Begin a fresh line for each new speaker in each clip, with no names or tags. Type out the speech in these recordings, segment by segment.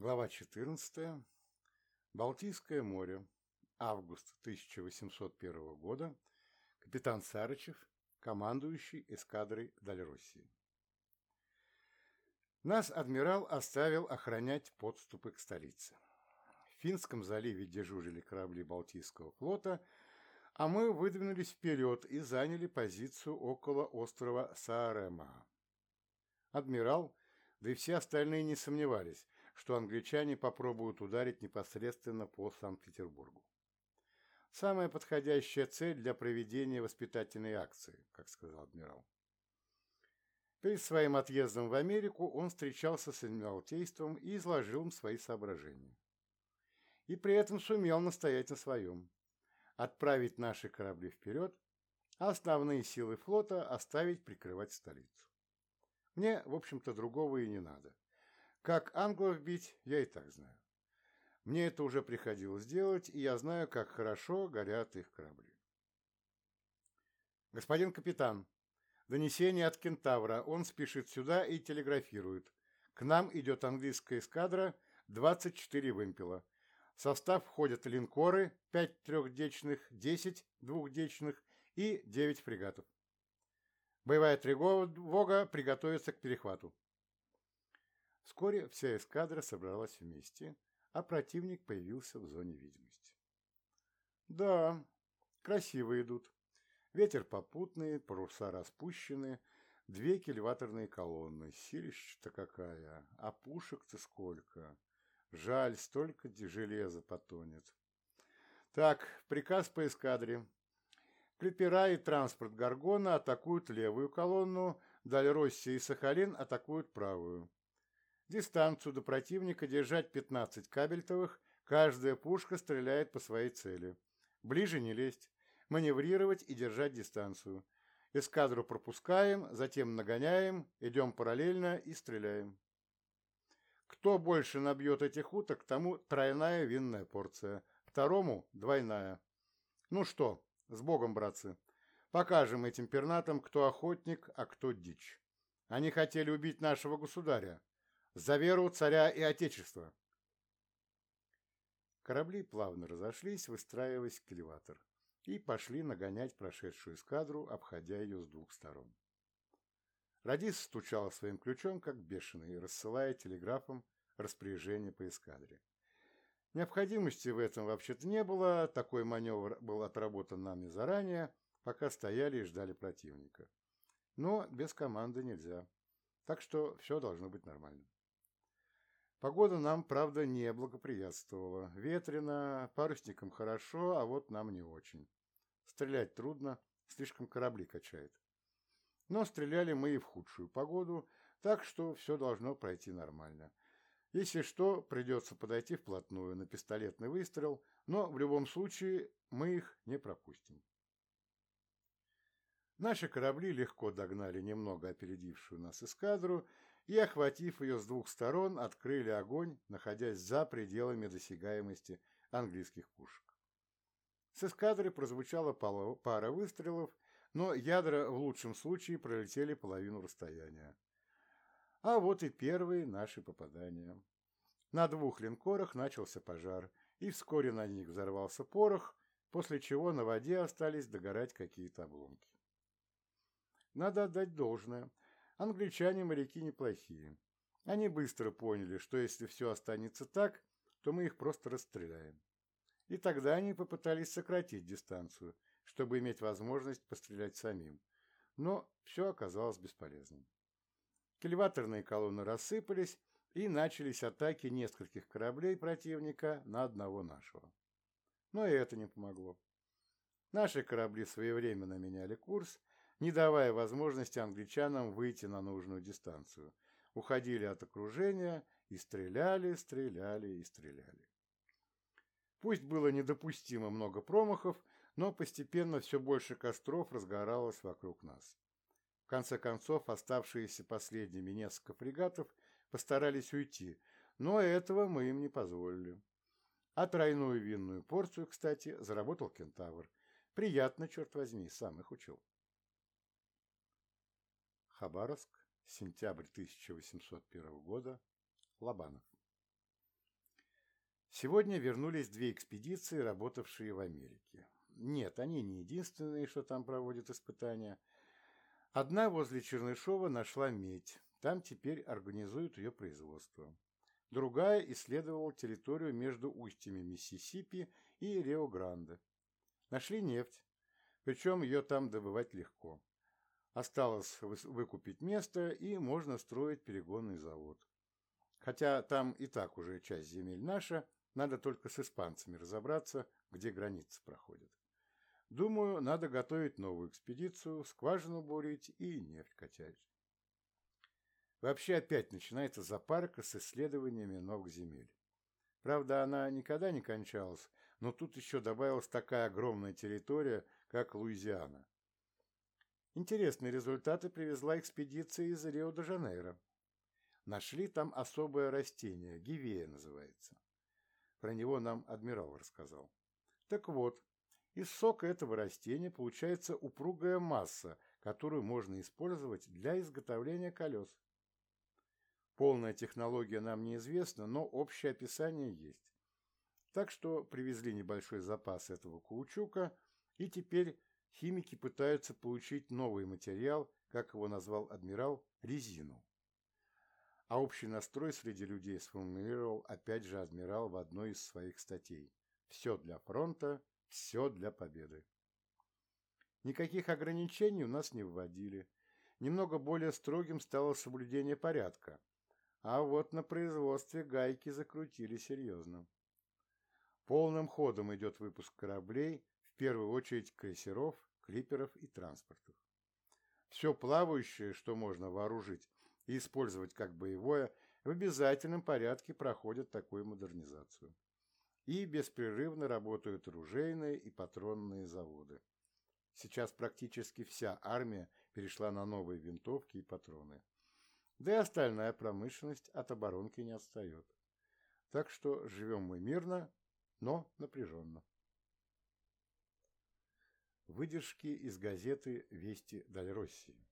Глава 14. Балтийское море. Август 1801 года. Капитан Сарычев, командующий эскадрой Дальроссии. Нас адмирал оставил охранять подступы к столице. В Финском заливе дежурили корабли Балтийского флота, а мы выдвинулись вперед и заняли позицию около острова Саарема. Адмирал, да и все остальные не сомневались, что англичане попробуют ударить непосредственно по Санкт-Петербургу. Самая подходящая цель для проведения воспитательной акции, как сказал адмирал. Перед своим отъездом в Америку он встречался с Адмиралтейством и изложил им свои соображения. И при этом сумел настоять на своем. Отправить наши корабли вперед, а основные силы флота оставить прикрывать столицу. Мне, в общем-то, другого и не надо. Как англов бить, я и так знаю. Мне это уже приходилось делать, и я знаю, как хорошо горят их корабли. Господин капитан, донесение от Кентавра. Он спешит сюда и телеграфирует. К нам идет английская эскадра, 24 вымпела. В состав входят линкоры, 5 трехдечных, 10 двухдечных и 9 фрегатов. Боевая тревога приготовится к перехвату. Вскоре вся эскадра собралась вместе, а противник появился в зоне видимости. Да, красиво идут. Ветер попутный, паруса распущены, две кильваторные колонны. Силища-то какая, а пушек-то сколько. Жаль, столько железа потонет. Так, приказ по эскадре. Клепера и транспорт Гаргона атакуют левую колонну, Дальроссия и Сахалин атакуют правую. Дистанцию до противника держать 15 кабельтовых, каждая пушка стреляет по своей цели. Ближе не лезть, маневрировать и держать дистанцию. Эскадру пропускаем, затем нагоняем, идем параллельно и стреляем. Кто больше набьет этих уток, тому тройная винная порция, второму двойная. Ну что, с Богом, братцы. Покажем этим пернатам, кто охотник, а кто дичь. Они хотели убить нашего государя, за веру царя и отечества! Корабли плавно разошлись, выстраиваясь в кильватор, и пошли нагонять прошедшую эскадру, обходя ее с двух сторон. Радис стучал своим ключом, как бешеный, рассылая телеграфом распоряжение по эскадре. Необходимости в этом вообще-то не было, такой маневр был отработан нами заранее, пока стояли и ждали противника. Но без команды нельзя, так что все должно быть нормально. Погода нам, правда, не благоприятствовала. Ветрено, парусникам хорошо, а вот нам не очень. Стрелять трудно, слишком корабли качает. Но стреляли мы и в худшую погоду, так что все должно пройти нормально. Если что, придется подойти вплотную на пистолетный выстрел, но в любом случае мы их не пропустим. Наши корабли легко догнали немного опередившую нас эскадру и, охватив ее с двух сторон, открыли огонь, находясь за пределами досягаемости английских пушек. С эскадры прозвучала пара выстрелов, но ядра в лучшем случае пролетели половину расстояния. А вот и первые наши попадания. На двух линкорах начался пожар, и вскоре на них взорвался порох, после чего на воде остались догорать какие-то обломки. Надо отдать должное – Англичане-моряки неплохие. Они быстро поняли, что если все останется так, то мы их просто расстреляем. И тогда они попытались сократить дистанцию, чтобы иметь возможность пострелять самим. Но все оказалось бесполезным. Кильваторные колонны рассыпались, и начались атаки нескольких кораблей противника на одного нашего. Но и это не помогло. Наши корабли своевременно меняли курс, не давая возможности англичанам выйти на нужную дистанцию. Уходили от окружения и стреляли, стреляли и стреляли. Пусть было недопустимо много промахов, но постепенно все больше костров разгоралось вокруг нас. В конце концов, оставшиеся последними несколько фрегатов постарались уйти, но этого мы им не позволили. А тройную винную порцию, кстати, заработал кентавр. Приятно, черт возьми, сам их учил. Хабаровск, сентябрь 1801 года, Лобанов. Сегодня вернулись две экспедиции, работавшие в Америке. Нет, они не единственные, что там проводят испытания. Одна возле Чернышова нашла медь. Там теперь организуют ее производство. Другая исследовала территорию между устьями Миссисипи и Рио-Гранде. Нашли нефть, причем ее там добывать легко. Осталось выкупить место, и можно строить перегонный завод. Хотя там и так уже часть земель наша, надо только с испанцами разобраться, где границы проходят. Думаю, надо готовить новую экспедицию, скважину бурить и нефть качать. Вообще опять начинается запарка с исследованиями новых земель. Правда, она никогда не кончалась, но тут еще добавилась такая огромная территория, как Луизиана. Интересные результаты привезла экспедиция из Рио-де-Жанейро. Нашли там особое растение, гивея называется. Про него нам адмирал рассказал. Так вот, из сока этого растения получается упругая масса, которую можно использовать для изготовления колес. Полная технология нам неизвестна, но общее описание есть. Так что привезли небольшой запас этого каучука, и теперь химики пытаются получить новый материал, как его назвал адмирал, резину. А общий настрой среди людей сформулировал опять же адмирал в одной из своих статей. Все для фронта, все для победы. Никаких ограничений у нас не вводили. Немного более строгим стало соблюдение порядка, а вот на производстве гайки закрутили серьезно. Полным ходом идет выпуск кораблей, в первую очередь крейсеров, клиперов и транспортов. Все плавающее, что можно вооружить и использовать как боевое, в обязательном порядке проходят такую модернизацию. И беспрерывно работают оружейные и патронные заводы. Сейчас практически вся армия перешла на новые винтовки и патроны. Да и остальная промышленность от оборонки не отстает. Так что живем мы мирно, но напряженно. Выдержки из газеты «Вести Даль России».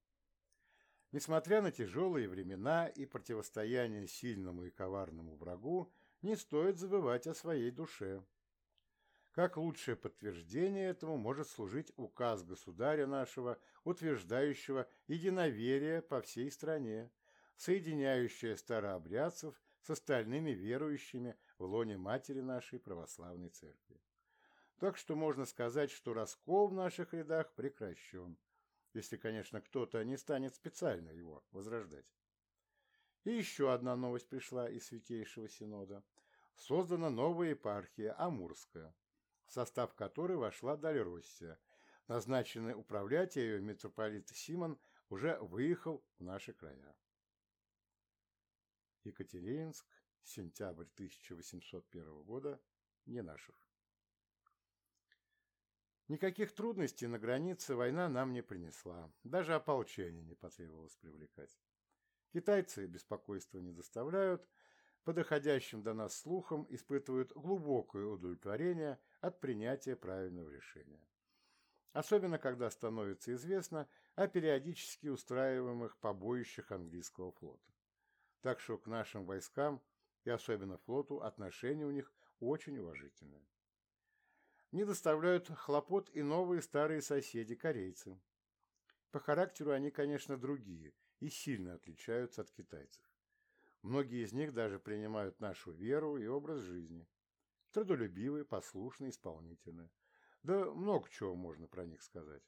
Несмотря на тяжелые времена и противостояние сильному и коварному врагу, не стоит забывать о своей душе. Как лучшее подтверждение этому может служить указ государя нашего, утверждающего единоверие по всей стране, соединяющая старообрядцев с остальными верующими в лоне Матери нашей Православной Церкви. Так что можно сказать, что раскол в наших рядах прекращен, если, конечно, кто-то не станет специально его возрождать. И еще одна новость пришла из Святейшего Синода. Создана новая епархия Амурская, в состав которой вошла Дальроссия. Назначенный управлять ее митрополит Симон уже выехал в наши края. Екатерининск, сентябрь 1801 года, не наших. Никаких трудностей на границе война нам не принесла, даже ополчение не потребовалось привлекать. Китайцы беспокойства не доставляют, по доходящим до нас слухам испытывают глубокое удовлетворение от принятия правильного решения. Особенно, когда становится известно о периодически устраиваемых побоищах английского флота. Так что к нашим войскам и особенно флоту отношения у них очень уважительные. Не доставляют хлопот и новые старые соседи корейцы. По характеру они, конечно, другие и сильно отличаются от китайцев. Многие из них даже принимают нашу веру и образ жизни. Трудолюбивые, послушные, исполнительные. Да много чего можно про них сказать.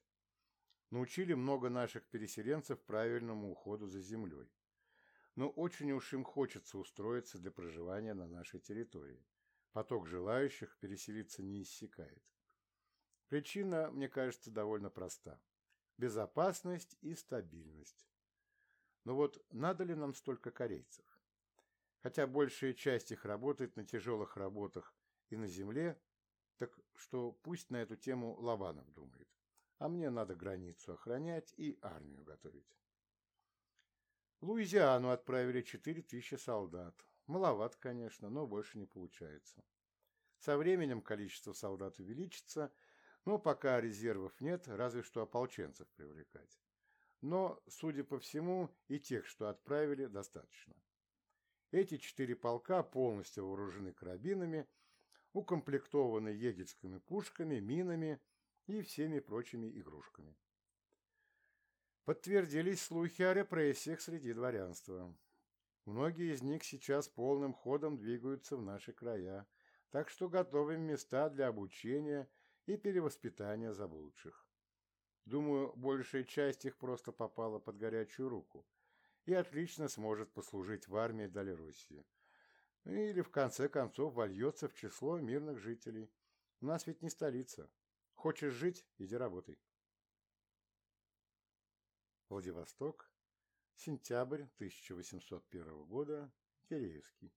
Научили много наших переселенцев правильному уходу за землей но очень уж им хочется устроиться для проживания на нашей территории. Поток желающих переселиться не иссякает. Причина, мне кажется, довольно проста. Безопасность и стабильность. Но вот надо ли нам столько корейцев? Хотя большая часть их работает на тяжелых работах и на земле, так что пусть на эту тему Лаванов думает. А мне надо границу охранять и армию готовить. В Луизиану отправили 4000 солдат. Маловато, конечно, но больше не получается. Со временем количество солдат увеличится, но пока резервов нет, разве что ополченцев привлекать. Но, судя по всему, и тех, что отправили, достаточно. Эти четыре полка полностью вооружены карабинами укомплектованный егельскими пушками, минами и всеми прочими игрушками. Подтвердились слухи о репрессиях среди дворянства. Многие из них сейчас полным ходом двигаются в наши края, так что готовим места для обучения и перевоспитания заблудших. Думаю, большая часть их просто попала под горячую руку и отлично сможет послужить в армии Дальруссии. Или, в конце концов, вольется в число мирных жителей. У нас ведь не столица. Хочешь жить – иди работай. Владивосток, сентябрь 1801 года, Киреевский.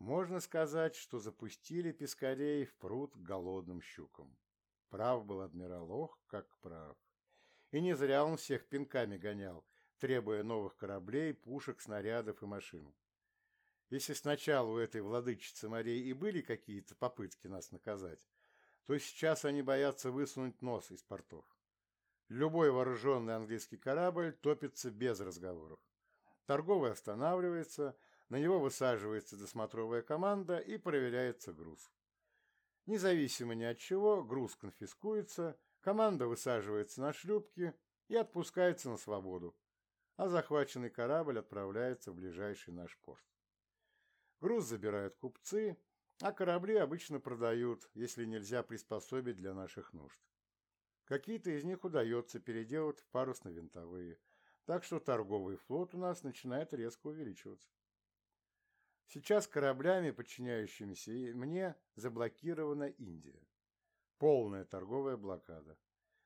Можно сказать, что запустили пескарей в пруд голодным щукам. Прав был адмирал Ох, как прав. И не зря он всех пинками гонял, требуя новых кораблей, пушек, снарядов и машин. Если сначала у этой владычицы морей и были какие-то попытки нас наказать, то сейчас они боятся высунуть нос из портов. Любой вооруженный английский корабль топится без разговоров. Торговый останавливается, на него высаживается досмотровая команда и проверяется груз. Независимо ни от чего, груз конфискуется, команда высаживается на шлюпки и отпускается на свободу, а захваченный корабль отправляется в ближайший наш порт. Груз забирают купцы, а корабли обычно продают, если нельзя приспособить для наших нужд. Какие-то из них удается переделать в парусно-винтовые, так что торговый флот у нас начинает резко увеличиваться. Сейчас кораблями, подчиняющимися мне, заблокирована Индия. Полная торговая блокада.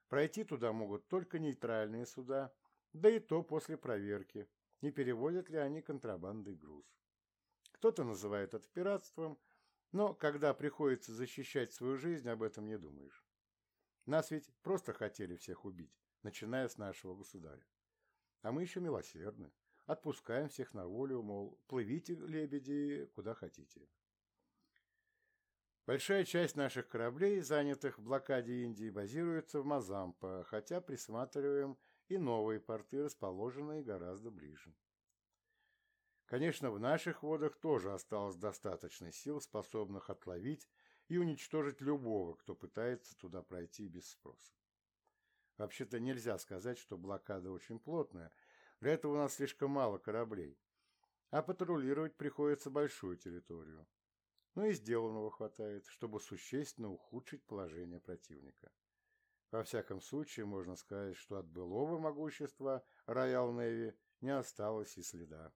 Пройти туда могут только нейтральные суда, да и то после проверки, не переводят ли они контрабандный груз. Кто-то называет это пиратством, но когда приходится защищать свою жизнь, об этом не думаешь. Нас ведь просто хотели всех убить, начиная с нашего государя. А мы еще милосердны. Отпускаем всех на волю, мол, плывите, лебеди, куда хотите. Большая часть наших кораблей, занятых в блокаде Индии, базируется в Мазампа, хотя присматриваем и новые порты, расположенные гораздо ближе. Конечно, в наших водах тоже осталось достаточно сил, способных отловить и уничтожить любого, кто пытается туда пройти без спроса. Вообще-то нельзя сказать, что блокада очень плотная – для этого у нас слишком мало кораблей, а патрулировать приходится большую территорию. Но и сделанного хватает, чтобы существенно ухудшить положение противника. Во всяком случае, можно сказать, что от былого могущества Роял Неви не осталось и следа.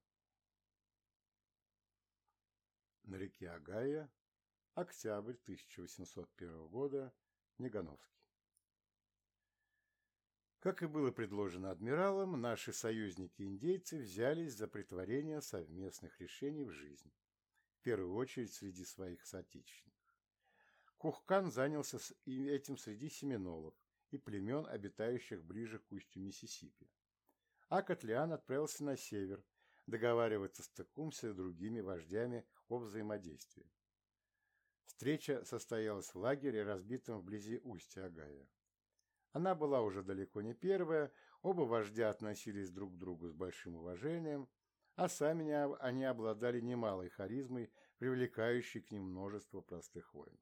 На реке Агая, октябрь 1801 года, Негановский. Как и было предложено адмиралом, наши союзники-индейцы взялись за притворение совместных решений в жизнь, в первую очередь среди своих соотечественников. Кухкан занялся этим среди семинолов и племен, обитающих ближе к устью Миссисипи. А Котлеан отправился на север, договариваться с Текумсой и другими вождями о взаимодействии. Встреча состоялась в лагере, разбитом вблизи устья Агая. Она была уже далеко не первая, оба вождя относились друг к другу с большим уважением, а сами они обладали немалой харизмой, привлекающей к ним множество простых воинов.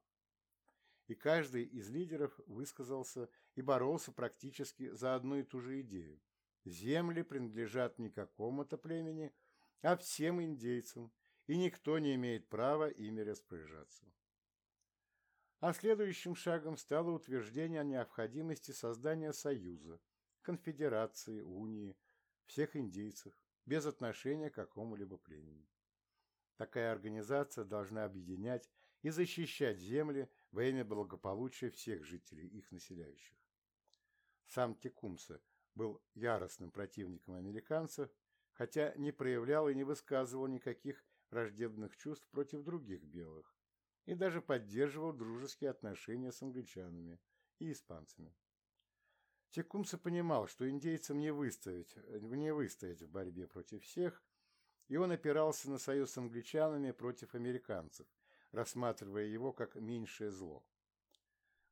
И каждый из лидеров высказался и боролся практически за одну и ту же идею. Земли принадлежат не какому-то племени, а всем индейцам, и никто не имеет права ими распоряжаться а следующим шагом стало утверждение о необходимости создания союза, конфедерации, унии, всех индейцев, без отношения к какому-либо племени. Такая организация должна объединять и защищать земли во имя благополучия всех жителей, их населяющих. Сам Текумса был яростным противником американцев, хотя не проявлял и не высказывал никаких враждебных чувств против других белых, и даже поддерживал дружеские отношения с англичанами и испанцами. Текумса понимал, что индейцам не выстоять, не выстоять в борьбе против всех, и он опирался на союз с англичанами против американцев, рассматривая его как меньшее зло.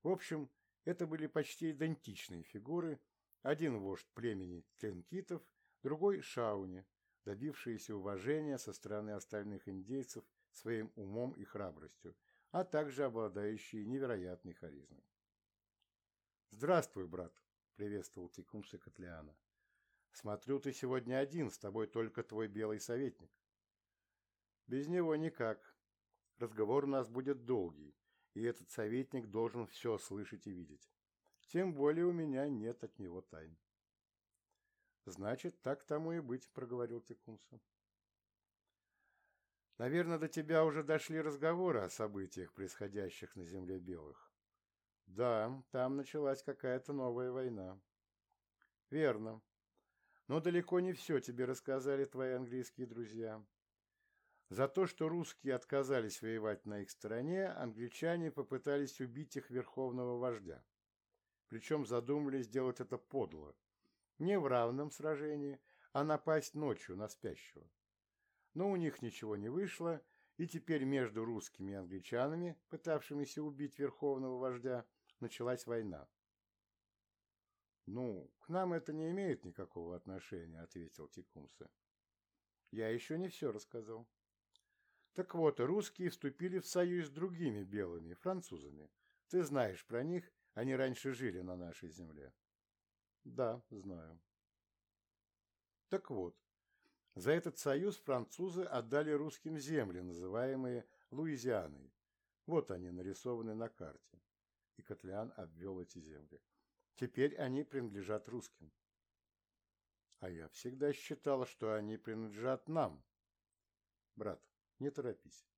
В общем, это были почти идентичные фигуры, один вождь племени Тленкитов, другой – Шауни, добившиеся уважения со стороны остальных индейцев своим умом и храбростью, а также обладающие невероятной харизмой. «Здравствуй, брат!» — приветствовал Текумса Котлеана. «Смотрю, ты сегодня один, с тобой только твой белый советник». «Без него никак. Разговор у нас будет долгий, и этот советник должен все слышать и видеть. Тем более у меня нет от него тайн». «Значит, так тому и быть», — проговорил Текумса. «Наверное, до тебя уже дошли разговоры о событиях, происходящих на земле белых». «Да, там началась какая-то новая война». «Верно. Но далеко не все тебе рассказали твои английские друзья. За то, что русские отказались воевать на их стороне, англичане попытались убить их верховного вождя. Причем задумали сделать это подло, не в равном сражении, а напасть ночью на спящего. Но у них ничего не вышло, и теперь между русскими и англичанами, пытавшимися убить верховного вождя, началась война. «Ну, к нам это не имеет никакого отношения», — ответил Текумса. «Я еще не все рассказал». Так вот, русские вступили в союз с другими белыми, французами. Ты знаешь про них, они раньше жили на нашей земле. Да, знаю. Так вот, за этот союз французы отдали русским земли, называемые Луизианой. Вот они нарисованы на карте. И Котлян обвел эти земли. Теперь они принадлежат русским. А я всегда считал, что они принадлежат нам. Брат, не торопись.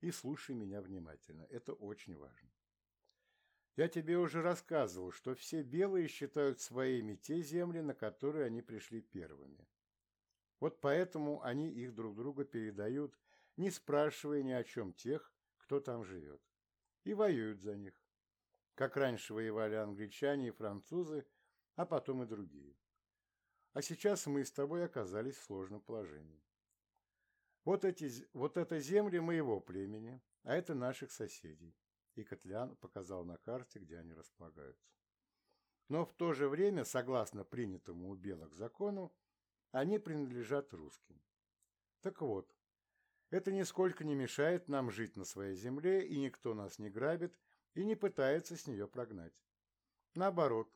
И слушай меня внимательно. Это очень важно. Я тебе уже рассказывал, что все белые считают своими те земли, на которые они пришли первыми. Вот поэтому они их друг друга передают, не спрашивая ни о чем тех, кто там живет, и воюют за них. Как раньше воевали англичане и французы, а потом и другие. А сейчас мы с тобой оказались в сложном положении. Вот, эти, вот это земли моего племени, а это наших соседей и Котлян показал на карте, где они располагаются. Но в то же время, согласно принятому у белых закону, они принадлежат русским. Так вот, это нисколько не мешает нам жить на своей земле, и никто нас не грабит и не пытается с нее прогнать. Наоборот,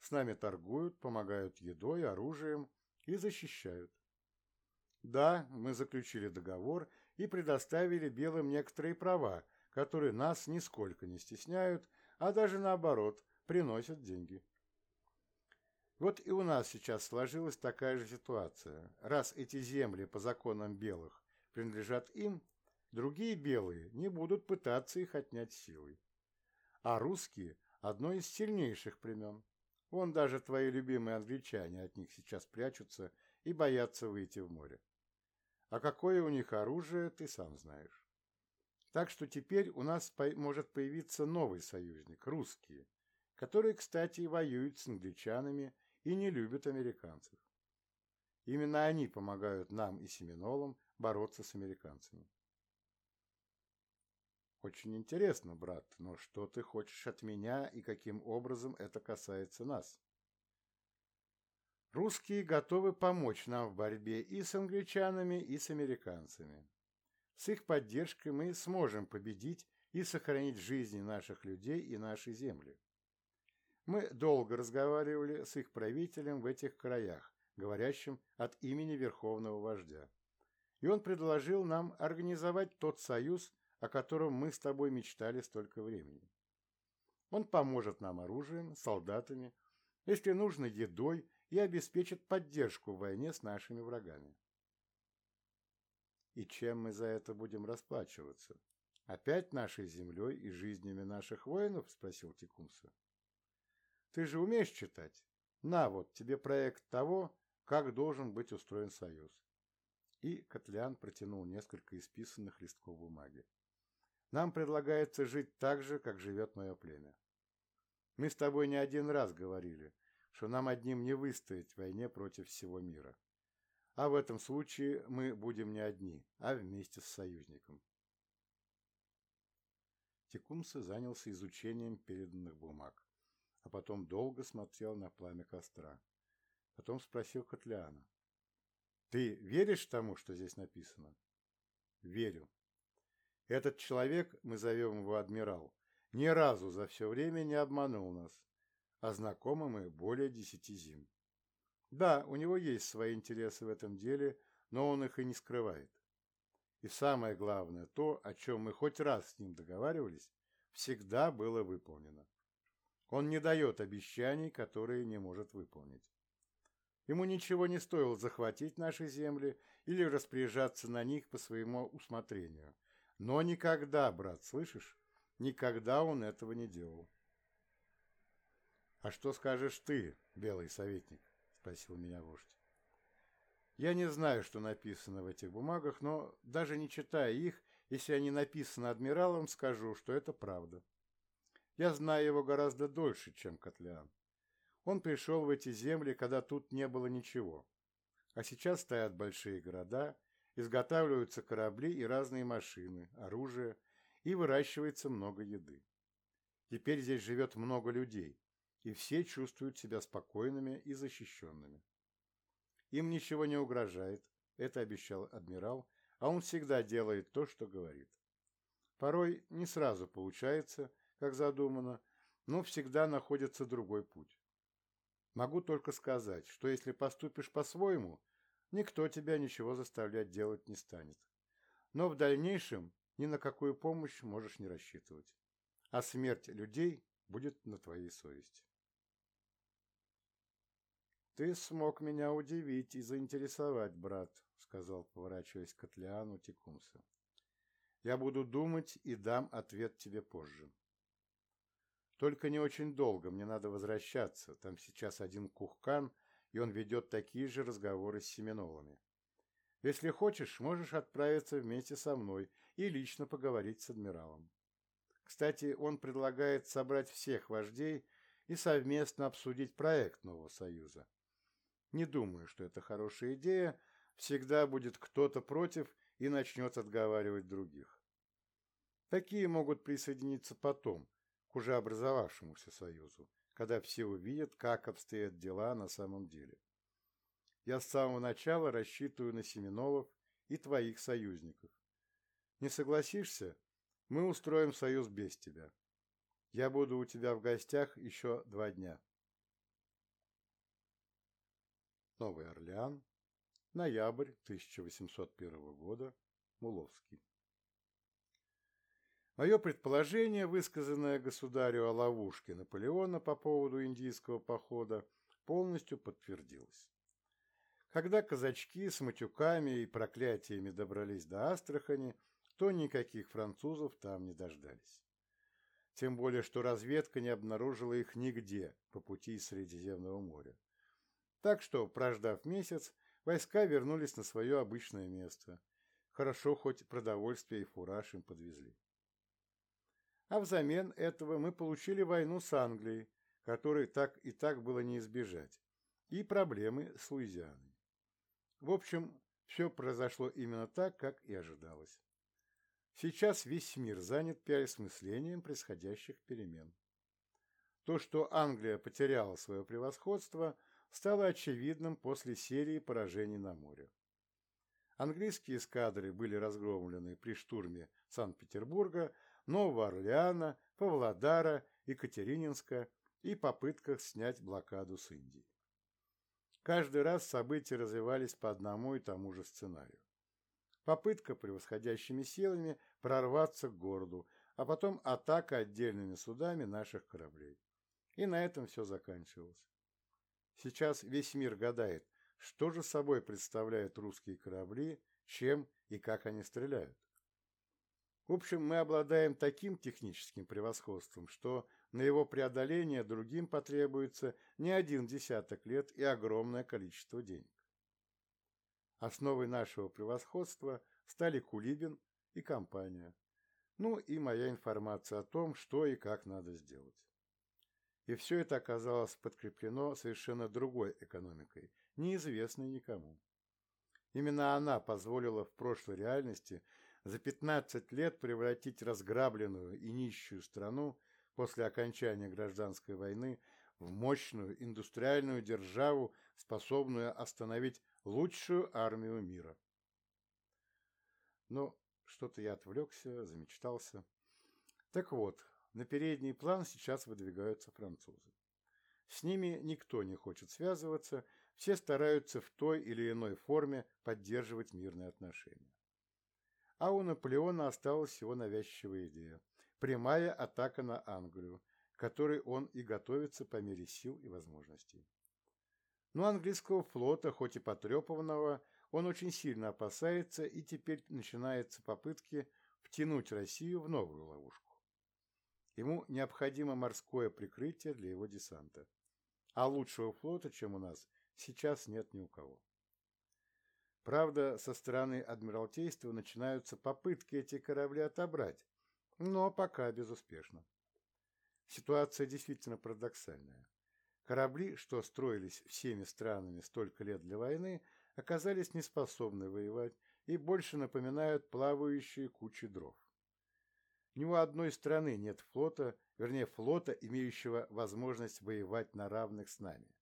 с нами торгуют, помогают едой, оружием и защищают. Да, мы заключили договор и предоставили белым некоторые права, которые нас нисколько не стесняют, а даже наоборот, приносят деньги. Вот и у нас сейчас сложилась такая же ситуация. Раз эти земли по законам белых принадлежат им, другие белые не будут пытаться их отнять силой. А русские – одно из сильнейших племен. Вон даже твои любимые англичане от них сейчас прячутся и боятся выйти в море. А какое у них оружие, ты сам знаешь. Так что теперь у нас может появиться новый союзник – русские, которые, кстати, воюют с англичанами и не любят американцев. Именно они помогают нам и семинолам бороться с американцами. Очень интересно, брат, но что ты хочешь от меня и каким образом это касается нас? Русские готовы помочь нам в борьбе и с англичанами, и с американцами. С их поддержкой мы сможем победить и сохранить жизни наших людей и наши земли. Мы долго разговаривали с их правителем в этих краях, говорящим от имени Верховного Вождя. И он предложил нам организовать тот союз, о котором мы с тобой мечтали столько времени. Он поможет нам оружием, солдатами, если нужно едой и обеспечит поддержку в войне с нашими врагами. И чем мы за это будем расплачиваться? Опять нашей землей и жизнями наших воинов? Спросил Текумса. Ты же умеешь читать? На вот, тебе проект того, как должен быть устроен союз. И Котлян протянул несколько исписанных листков бумаги. Нам предлагается жить так же, как живет мое племя. Мы с тобой не один раз говорили, что нам одним не выстоять в войне против всего мира. А в этом случае мы будем не одни, а вместе с союзником. Текумса занялся изучением переданных бумаг, а потом долго смотрел на пламя костра. Потом спросил Котляна. Ты веришь тому, что здесь написано? Верю. Этот человек, мы зовем его адмирал, ни разу за все время не обманул нас, а знакомы мы более десяти зим. Да, у него есть свои интересы в этом деле, но он их и не скрывает. И самое главное, то, о чем мы хоть раз с ним договаривались, всегда было выполнено. Он не дает обещаний, которые не может выполнить. Ему ничего не стоило захватить наши земли или распоряжаться на них по своему усмотрению. Но никогда, брат, слышишь, никогда он этого не делал. «А что скажешь ты, белый советник?» – спросил меня вождь. Я не знаю, что написано в этих бумагах, но даже не читая их, если они написаны адмиралом, скажу, что это правда. Я знаю его гораздо дольше, чем Котлеан. Он пришел в эти земли, когда тут не было ничего. А сейчас стоят большие города, изготавливаются корабли и разные машины, оружие, и выращивается много еды. Теперь здесь живет много людей, и все чувствуют себя спокойными и защищенными. Им ничего не угрожает, это обещал адмирал, а он всегда делает то, что говорит. Порой не сразу получается, как задумано, но всегда находится другой путь. Могу только сказать, что если поступишь по-своему, никто тебя ничего заставлять делать не станет. Но в дальнейшем ни на какую помощь можешь не рассчитывать. А смерть людей будет на твоей совести. «Ты смог меня удивить и заинтересовать, брат», — сказал, поворачиваясь к Котлеану Текумса. «Я буду думать и дам ответ тебе позже. Только не очень долго, мне надо возвращаться. Там сейчас один Кухкан, и он ведет такие же разговоры с семенолами. Если хочешь, можешь отправиться вместе со мной и лично поговорить с адмиралом. Кстати, он предлагает собрать всех вождей и совместно обсудить проект нового союза. Не думаю, что это хорошая идея. Всегда будет кто-то против и начнет отговаривать других. Такие могут присоединиться потом, к уже образовавшемуся союзу, когда все увидят, как обстоят дела на самом деле. Я с самого начала рассчитываю на Семеновов и твоих союзников. Не согласишься, мы устроим союз без тебя. Я буду у тебя в гостях еще два дня. Новый Орлеан, ноябрь 1801 года, Муловский. Мое предположение, высказанное государю о ловушке Наполеона по поводу индийского похода, полностью подтвердилось. Когда казачки с матюками и проклятиями добрались до Астрахани, то никаких французов там не дождались. Тем более, что разведка не обнаружила их нигде по пути из Средиземного моря. Так что, прождав месяц, войска вернулись на свое обычное место. Хорошо, хоть продовольствие и фураж им подвезли. А взамен этого мы получили войну с Англией, которой так и так было не избежать, и проблемы с Луизианой. В общем, все произошло именно так, как и ожидалось. Сейчас весь мир занят переосмыслением происходящих перемен. То, что Англия потеряла свое превосходство – стало очевидным после серии поражений на море. Английские эскадры были разгромлены при штурме Санкт-Петербурга, Нового Орлеана, Павлодара, Екатерининска и попытках снять блокаду с Индией. Каждый раз события развивались по одному и тому же сценарию. Попытка превосходящими силами прорваться к городу, а потом атака отдельными судами наших кораблей. И на этом все заканчивалось. Сейчас весь мир гадает, что же собой представляют русские корабли, чем и как они стреляют. В общем, мы обладаем таким техническим превосходством, что на его преодоление другим потребуется не один десяток лет и огромное количество денег. Основой нашего превосходства стали Кулибин и компания, ну и моя информация о том, что и как надо сделать. И все это оказалось подкреплено совершенно другой экономикой, неизвестной никому. Именно она позволила в прошлой реальности за 15 лет превратить разграбленную и нищую страну после окончания гражданской войны в мощную индустриальную державу, способную остановить лучшую армию мира. Но что-то я отвлекся, замечтался. Так вот, на передний план сейчас выдвигаются французы. С ними никто не хочет связываться, все стараются в той или иной форме поддерживать мирные отношения. А у Наполеона осталась всего навязчивая идея – прямая атака на Англию, которой он и готовится по мере сил и возможностей. Но английского флота, хоть и потрепанного, он очень сильно опасается, и теперь начинаются попытки втянуть Россию в новую ловушку. Ему необходимо морское прикрытие для его десанта. А лучшего флота, чем у нас, сейчас нет ни у кого. Правда, со стороны Адмиралтейства начинаются попытки эти корабли отобрать, но пока безуспешно. Ситуация действительно парадоксальная. Корабли, что строились всеми странами столько лет для войны, оказались неспособны воевать и больше напоминают плавающие кучи дров. Ни у одной страны нет флота, вернее флота, имеющего возможность воевать на равных с нами.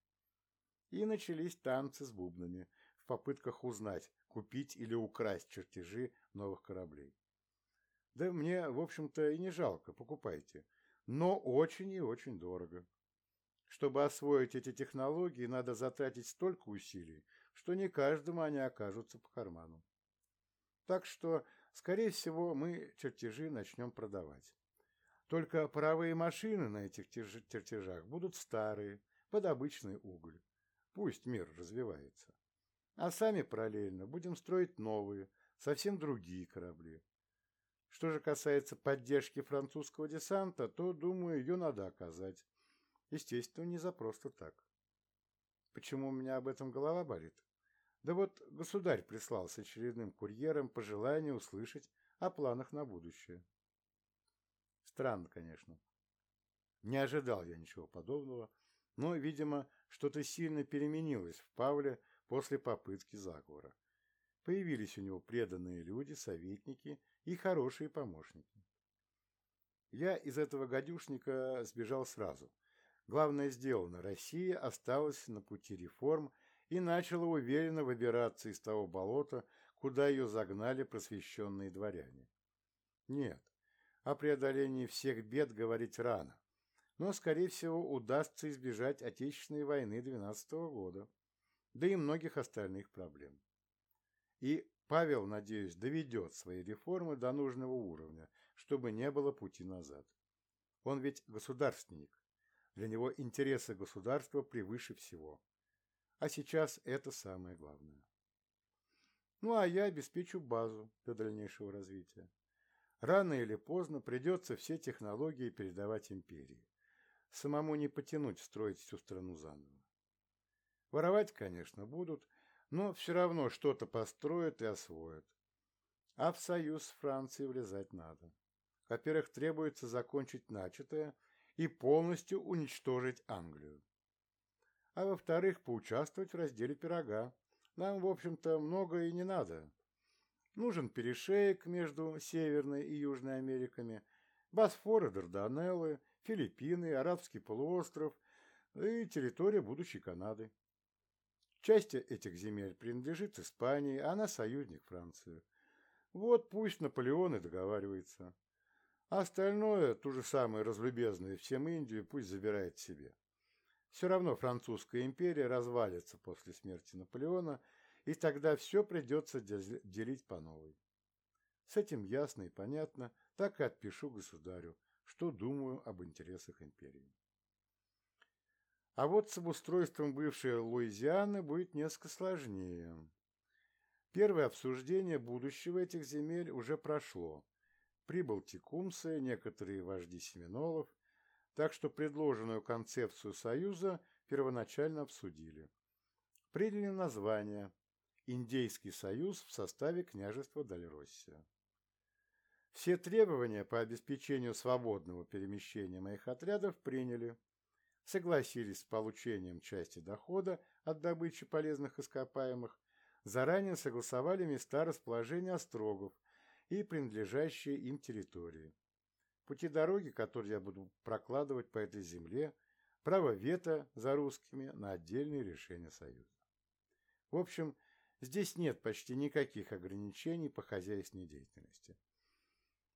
И начались танцы с бубнами в попытках узнать, купить или украсть чертежи новых кораблей. Да мне, в общем-то, и не жалко, покупайте, но очень и очень дорого. Чтобы освоить эти технологии, надо затратить столько усилий, что не каждому они окажутся по карману. Так что, скорее всего, мы чертежи начнем продавать. Только паровые машины на этих чертежах будут старые, под обычный уголь. Пусть мир развивается. А сами параллельно будем строить новые, совсем другие корабли. Что же касается поддержки французского десанта, то, думаю, ее надо оказать. Естественно, не за просто так. Почему у меня об этом голова болит? Да вот государь прислал с очередным курьером пожелание услышать о планах на будущее. Странно, конечно. Не ожидал я ничего подобного, но, видимо, что-то сильно переменилось в Павле после попытки заговора. Появились у него преданные люди, советники и хорошие помощники. Я из этого гадюшника сбежал сразу – Главное сделано, Россия осталась на пути реформ и начала уверенно выбираться из того болота, куда ее загнали просвещенные дворяне. Нет, о преодолении всех бед говорить рано, но, скорее всего, удастся избежать Отечественной войны 12 года, да и многих остальных проблем. И Павел, надеюсь, доведет свои реформы до нужного уровня, чтобы не было пути назад. Он ведь государственник, для него интересы государства превыше всего. А сейчас это самое главное. Ну, а я обеспечу базу для дальнейшего развития. Рано или поздно придется все технологии передавать империи. Самому не потянуть строить всю страну заново. Воровать, конечно, будут, но все равно что-то построят и освоят. А в союз с Францией влезать надо. Во-первых, требуется закончить начатое – и полностью уничтожить Англию. А во-вторых, поучаствовать в разделе пирога. Нам, в общем-то, много и не надо. Нужен перешеек между Северной и Южной Америками, Босфор и Дарданеллы, Филиппины, Арабский полуостров и территория будущей Канады. Часть этих земель принадлежит Испании, а она союзник Франции. Вот пусть Наполеон и договаривается. Остальное, ту же самую разлюбезную всем Индию, пусть забирает себе. Все равно французская империя развалится после смерти Наполеона, и тогда все придется делить по новой. С этим ясно и понятно, так и отпишу государю, что думаю об интересах империи. А вот с обустройством бывшей Луизианы будет несколько сложнее. Первое обсуждение будущего этих земель уже прошло, прибыл текумсы, некоторые вожди семинолов, так что предложенную концепцию Союза первоначально обсудили. Приняли название «Индейский союз в составе княжества Дальроссия». Все требования по обеспечению свободного перемещения моих отрядов приняли, согласились с получением части дохода от добычи полезных ископаемых, заранее согласовали места расположения острогов и принадлежащие им территории. Пути дороги, которые я буду прокладывать по этой земле, право вето за русскими на отдельные решения Союза. В общем, здесь нет почти никаких ограничений по хозяйственной деятельности.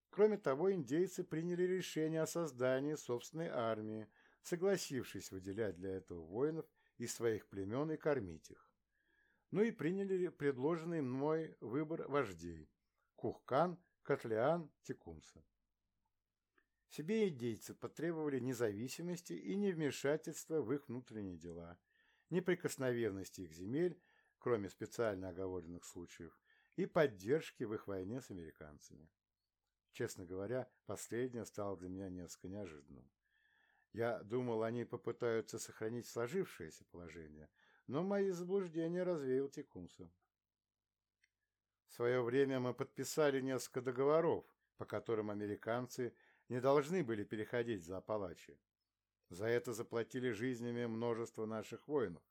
Кроме того, индейцы приняли решение о создании собственной армии, согласившись выделять для этого воинов из своих племен и кормить их. Ну и приняли предложенный мной выбор вождей – Кухкан, Котлеан, Текумса. Себе индейцы потребовали независимости и невмешательства в их внутренние дела, неприкосновенности их земель, кроме специально оговоренных случаев, и поддержки в их войне с американцами. Честно говоря, последнее стало для меня несколько неожиданным. Я думал, они попытаются сохранить сложившееся положение, но мои заблуждения развеял Текумса. В свое время мы подписали несколько договоров, по которым американцы не должны были переходить за Апалачи. За это заплатили жизнями множество наших воинов.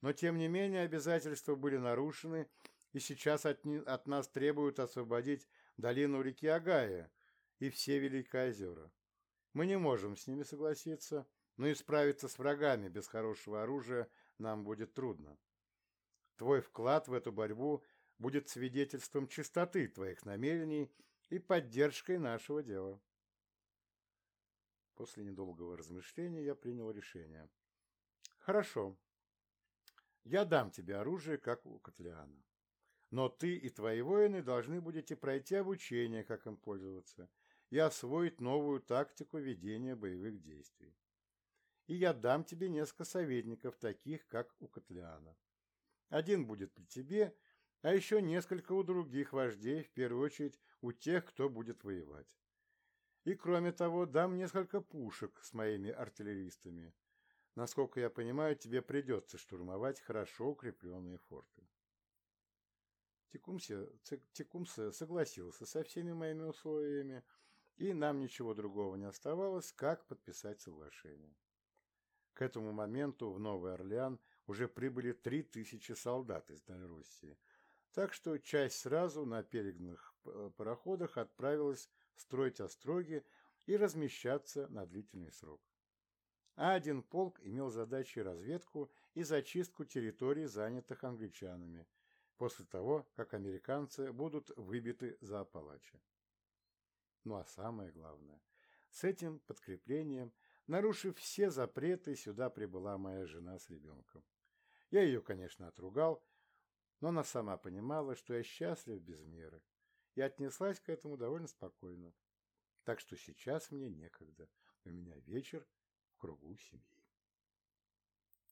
Но, тем не менее, обязательства были нарушены, и сейчас от, от нас требуют освободить долину реки Агая и все Великие озера. Мы не можем с ними согласиться, но и справиться с врагами без хорошего оружия нам будет трудно. Твой вклад в эту борьбу будет свидетельством чистоты твоих намерений и поддержкой нашего дела. После недолгого размышления я принял решение. Хорошо. Я дам тебе оружие, как у Котлеана. Но ты и твои воины должны будете пройти обучение, как им пользоваться, и освоить новую тактику ведения боевых действий. И я дам тебе несколько советников, таких, как у Котлеана. Один будет при тебе, а еще несколько у других вождей, в первую очередь у тех, кто будет воевать. И кроме того, дам несколько пушек с моими артиллеристами. Насколько я понимаю, тебе придется штурмовать хорошо укрепленные форты. Текумсе согласился со всеми моими условиями, и нам ничего другого не оставалось, как подписать соглашение. К этому моменту в Новый Орлеан уже прибыли три тысячи солдат из Дальруссии, так что часть сразу на перегнанных пароходах отправилась строить остроги и размещаться на длительный срок. А один полк имел задачей разведку и зачистку территорий, занятых англичанами, после того, как американцы будут выбиты за Апалачи. Ну а самое главное, с этим подкреплением, нарушив все запреты, сюда прибыла моя жена с ребенком. Я ее, конечно, отругал, но она сама понимала, что я счастлив без меры, и отнеслась к этому довольно спокойно. Так что сейчас мне некогда, у меня вечер в кругу семьи.